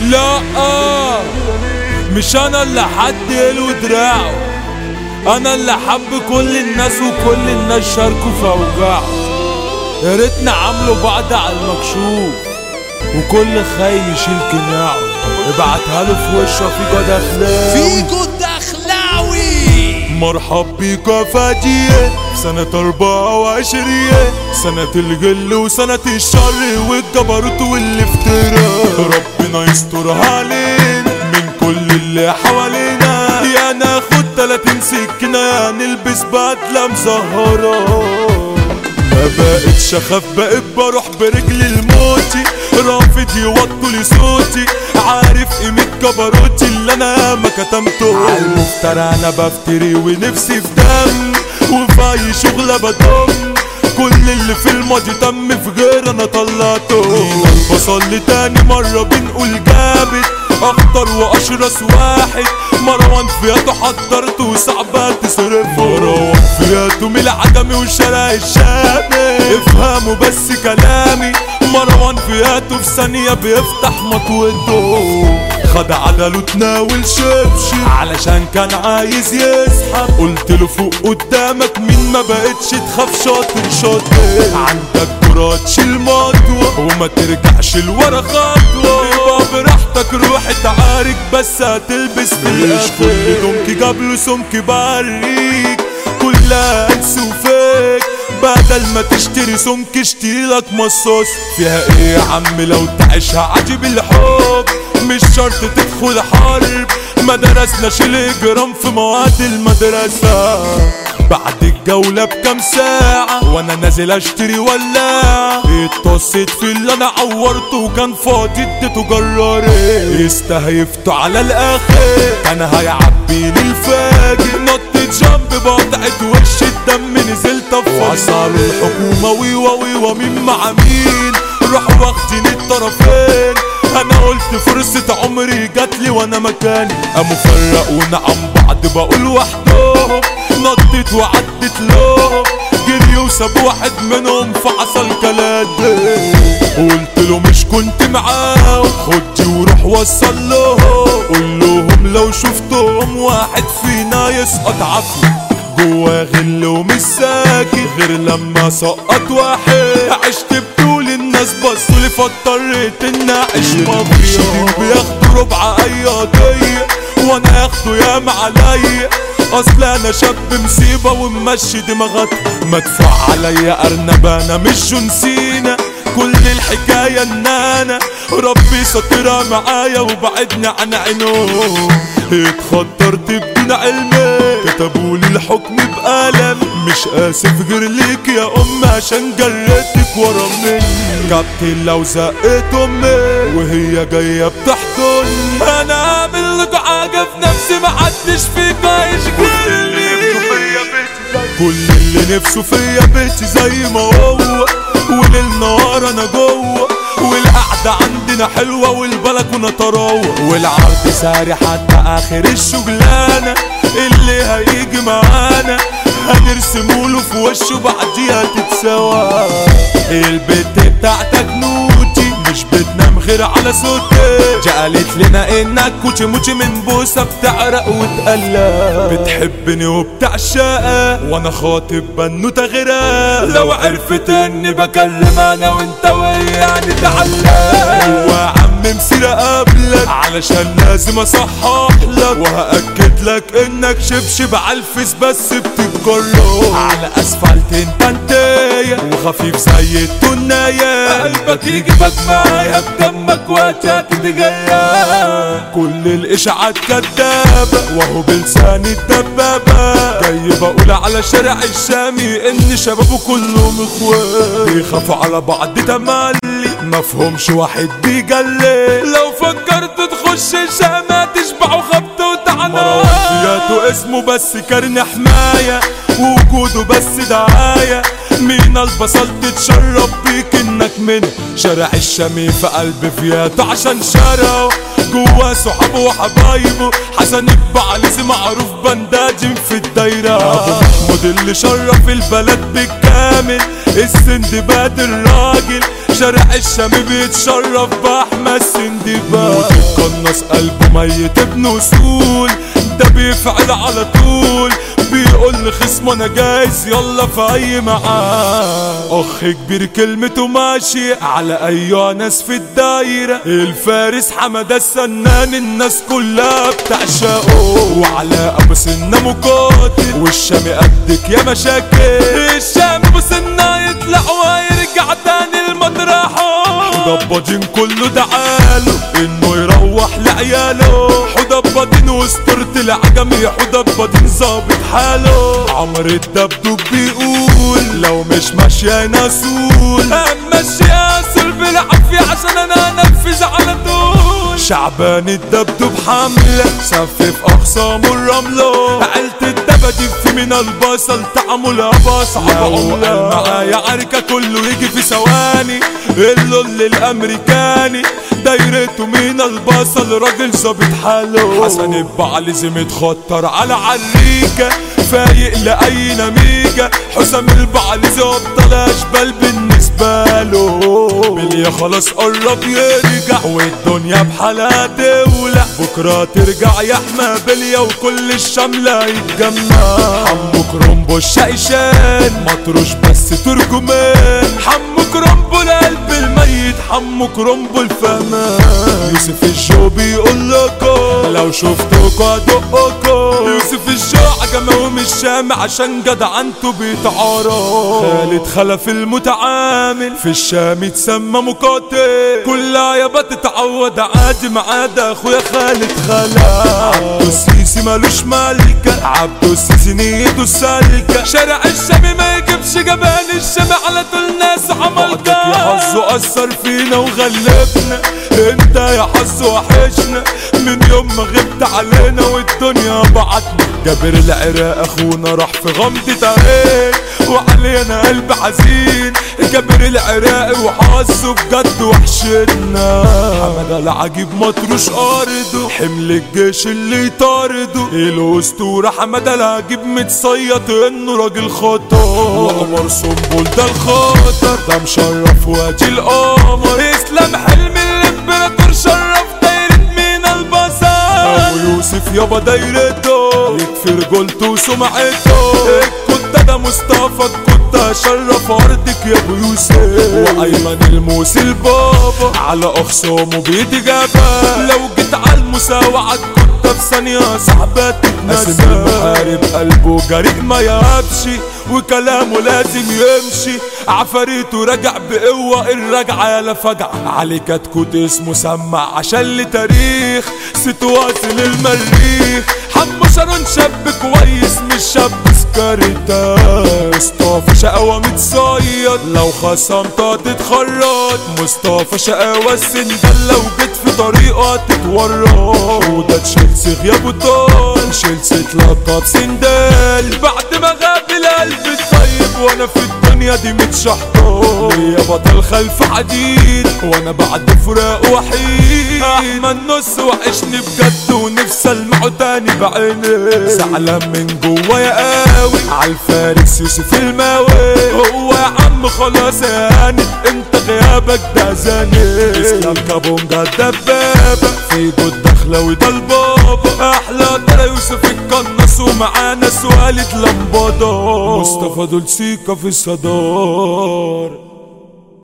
لا مش أنا اللي حد يلو دراعه أنا اللي حب كل الناس وكل الناس شاركوا في أوجاعه. يا ريتنا عاملوا بعض على المكشوف وكل خاين يشيل قناعه ابعتها له في وشه في جد أخلاقي. فيجو الدخلاوي مرحب بيك يا فادية سنة أربعة وعشرية سنة الجل وسنة الشر والجبروت والإفتراء. ربنا يسترها علينا من كل اللي حوالينا. يا ناخد تلاتين سكينة يا نلبس بدلة مزهرة ما بقتش أخاف بقيت بروح برجلي لموتي رافض يوطوا لي صوتي عارف قيمة جبروتي اللي أنا ما كتمته. عالمفترى أنا بفتري ونفسي في دم وفي اي شغلة بدم. كل اللي في الماضي تم في غير أنا طلعته. بصلي تاني مرة بنقول جابت. أخطر وأشرس واحد. مروان فياته حضرته وصعبة تصرفه. مروان فياته من العدم وشارع الشامي افهموا بس كلامي. مروان فياته في ثانية بيفتح مطوته. خد عدله تناول شبشب علشان كان عايز يسحب. قلت له فوق قدامك مين ما بقتش تخاف شاطر شاطر. عندك كرات شيل مطوة وما ترجعش لورا خطوة. يبقى براحتك روح اتعارك بس هتلبس في الآخر. كل دمك جاب له سمك بريك كلها انس وفيك بدل ما تشتري سمك اشتري لك مصاص. فيها إيه يا عم لو تعيشها عجيب الحب؟ مش شرط تدخل حرب ما درسناش الاجرام في مواد المدرسة. بعد الجولة بكام ساعة وأنا نازل أشتري ولاعة؟ اتصيت في اللي أنا عورته وكان فاضي اديته جراري استهيفته على الآخر. كان هيعبيني الفاجر نطت جنب بقطعت وش الدم نزلت وصلوا الحكومة ويوا ويوا مين مع مين راحوا واخدين الطرفين. أنا قلت فرصة عمري جاتلي وأنا مكاني. قاموا فرقونا عن بعض بقول وحدهم نطيت وعدت لهم. جري وساب واحد منهم فحصل كلامي قلت له مش كنت معاهم. خدي وروح وصل لهم. قول لهم لو شفتهم واحد فينا يسقط عافية جوا غل ومش ساكت غير لما سقط واحد. عشت بطول الناس بصوا لي فاضطريت اني اعيش مافيا بياخدوا ربع أي قضية وأنا أخده ياما عليا أصل أنا شاب مصيبة وممشي دماغك. مدفوع عليا ارنب أنا مش جون كل الحكاية إن أنا ربي سطرها معايا وبعدني عن عينه. اتخطرت بدون علمي الحكم بقلم مش آسف غير ليك يا أم عشان جريتك ورا مني. كابتن لو زقيت أمي وهي جاية بتحضني أنا اعمل لك حاجة في نفسي محدش فيكم هيشغلني كل اللي نفسه فيا بيتي زي ما هو. وليل نهار أنا جوه. والقعدة عندنا حلوة والبلكونة طراوة والعرض ساري حتى آخر الشغلانة اللي هيجي معانا. هنرسموله في وشه بعديها تتسوى البت بتاعتك نوتي مش بتنام غير على صوتي. قالت لنا انك كوتشي موتشي من بوسة بتعرق وتقلق بتحبني وبتعشقها وأنا خاطب بنوتة غيرها. لو عرفت إني بكلم أنا وأنت وهي يعني تعلق هو يا عم مسيرة قبلك علشان لازم أصحح. لك وهأكد لك إنك شبشب عالفيس بس بتتجرب على أسفلت انت وخفيف زي التناية. قلبك يجيبك معايا بدمك وقتك تجرب كل الإشاعات كدابة وهو بلساني الدبابة. جاي بقول على شارع الشامي إن شبابه كلهم اخوات بيخافوا على بعض تملي مفهومش واحد بيجلي لو فكرت تخش الشامة تشبعوا خبط فياته اسمه بس كرن حماية ووجوده بس دعاية. مين البصل تتشرب بيك إنك من شارع الشامي في قلب فياته عشان شارعه جوا صحابه وحبايبه حسن البعليزي معروف بنداجم في الدايرة. ابو محمود اللي شرف البلد بالكامل السندباد الراجل. شارع الشام بيتشرف بأحمد سندباد موت القناص قلبه ميت ابن وصول ده بيفعل على طول. بيقول لخصمه أنا جايز يلا في أي معاد أخ كبير كلمته ماشي على اي ناس في الدايرة. الفارس حمد السنان الناس كلها بتعشقه. وعلى أبو سنة مقاتل. والشام قدك يا مشاكل. الشام أبو سنة يطلع ويرجع تاني. المطرحه حدبضين كله دعاله إنه يروح لعياله. حدبضين وسطرة العجمي حدبضين ظابط حاله. عمر الدبدوب بيقول لو مش ماشية نسول امشي اسول بالعافية عشان أنا أنفذ على طول. شعبان الدبدوب حملة سفف اخصامه الرملة. عيلة الدبدي في من البصل تعمل بصعب عملة معايا عركة كله يجي في ثواني. اللول الامريكاني دايرته من البصل راجل ظابط حاله. حسن البعلزم اتخطر على عريكة فايق لأي نميجة حسام البعلزم ابطال اشبال بالنسبة له. بليا خلاص قرب يرجع. والدنيا بحالها تولع بكرة ترجع يا احمى بليا وكل الشملة يتجمع. حمو كرومبو الشايشان مطروش بس ترجمان. حمو كرومبو القلب الميت حمو كرومبو الفهمان يوسف الجو بيقول لكم لو شفتوكوا ادقكم يوسف الجو عجمه ومش شامع عشان جدعنته بيتعارض خالد خلف المتعامل في الشام يتسمى مقاتل كلها يابا تتعود عادي ما عدا أخويا خالد خلا. عبدو السيسي مالوش ملكة عبدو السيسي نيته سالكة. شارع الشام ما يجيبش جبان الشام على طول ناس عملكة يا حظه أثر فينا وغلبنا. انت يا حظ وحشنا علينا والدنيا بعتنا جابر العراق أخونا راح في غمضة عين وعلينا قلب حزين. جابر العراقي وحظه بجد وحشتنا. حمد العجيب مطروش أرضه. حمل الجيش اللي يطارده الاسطورة حمد العجيب متصيط إنه راجل خطر. وقمر سنبل ده الخطر. ده مشرف وادي القمر. إسلام حلم الامبراطور شرف أبو يوسف يابا دايرته يكفي رجولته وسمعته الكتة ده مصطفى الكتة شرف أرضك يا أبو يوسف. وأيمن الموسي البابا على أخصامه بيدي جابا لو جيت على المساوعة الكتة في ثانية صاحبة تتنسى المحارب قلبه جريء ما يهبش وكلامه لازم يمشي. عفاريته رجع بقوة الرجعة يا فجعة علي كتكوت اسمه سمع عشان لتاريخ ست واصل المريخ. حمو شارون شاب كويس مش شاب سكرتا مصطفى شقاوة متصيد لو خصمتها تتخرط مصطفى شقاوة السندال. لو جيت في طريقة تتورط وده تشيلسي غيابه طال شيلسي لقب سندال. بعد ما غاب القلب. الطيب وأنا في الدنيا دي متشحطط يا بطل خلف حديد وأنا بعد فراق وحيد. أحمد نص وحشني بجد ونفسي المعه تاني بعيني. زعلان من جوا يا قاوي عالفارس يوسف الماوي. هو يا عم خلاص يا هاني انت غيابك ده زاني. اسلام كابونجا الدبابة في جود دخلوي ده البابا أحلى ترى يوسف القناص ومعانا سوالد لمبادة مصطفى دول سيكا في Lord.